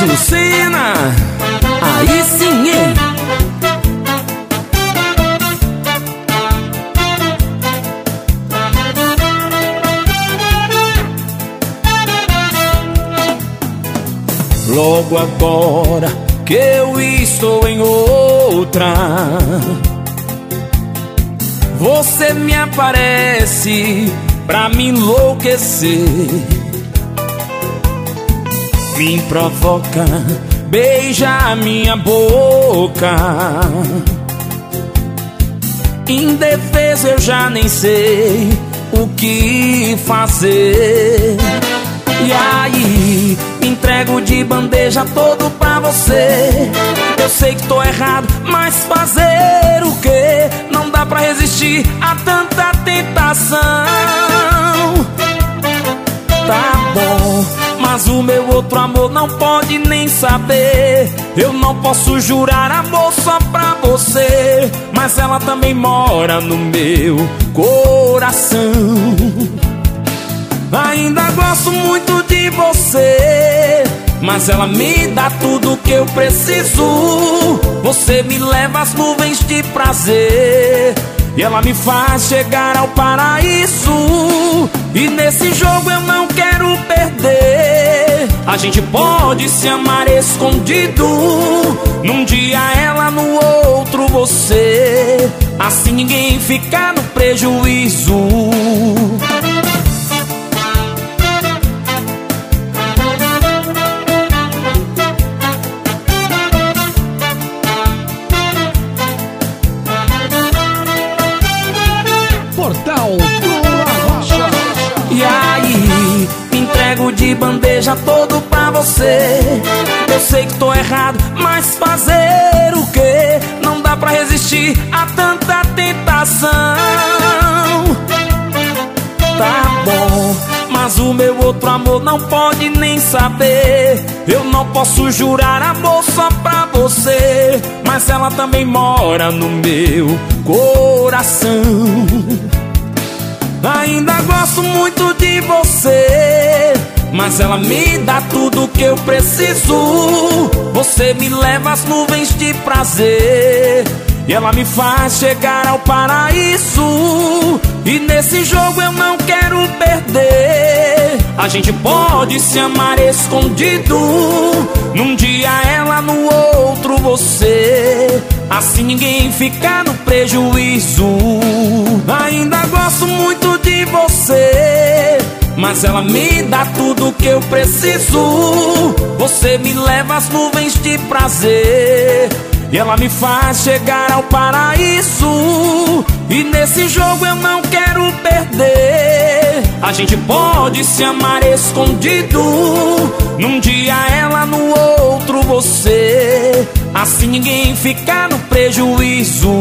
de Lucena. Aí sim, hein? Logo agora que eu estou em outra, você me aparece pra me enlouquecer. Me provoca, beija a minha boca. Indefeso eu já nem sei o que fazer. E aí, entrego de bandeja todo pra você. Eu sei que tô errado, mas fazer o quê? Não dá pra resistir a tanta tentação. Tá bom, mas o meu outro amor não pode nem saber. Eu não posso jurar amor só pra você, mas ela também mora no meu coração. Ainda gosto muito de você, mas ela me dá tudo que eu preciso. Você me leva às nuvens de prazer. E ela me faz chegar ao paraíso. E nesse jogo eu não gente pode se amar escondido. Num dia ela, no outro você. Assim ninguém fica no prejuízo. De bandeja todo pra você. Eu sei que tô errado, mas fazer o quê? Não dá pra resistir a tanta tentação. Tá bom, mas o meu outro amor não pode nem saber. Eu não posso jurar amor só pra você, mas ela também mora no meu coração. Ainda gosto muito de você, mas ela me dá tudo que eu preciso. Você me leva às nuvens de prazer. E ela me faz chegar ao paraíso. E nesse jogo eu não quero perder. A gente pode se amar escondido. Num dia ela, no outro você. Assim ninguém fica no prejuízo. Ainda gosto muito de você. Mas ela me dá tudo que eu preciso. Você me leva às nuvens de prazer. E ela me faz chegar ao paraíso. E nesse jogo eu não quero perder. A gente pode se amar escondido. Num dia ela, no outro você. Assim ninguém fica no prejuízo.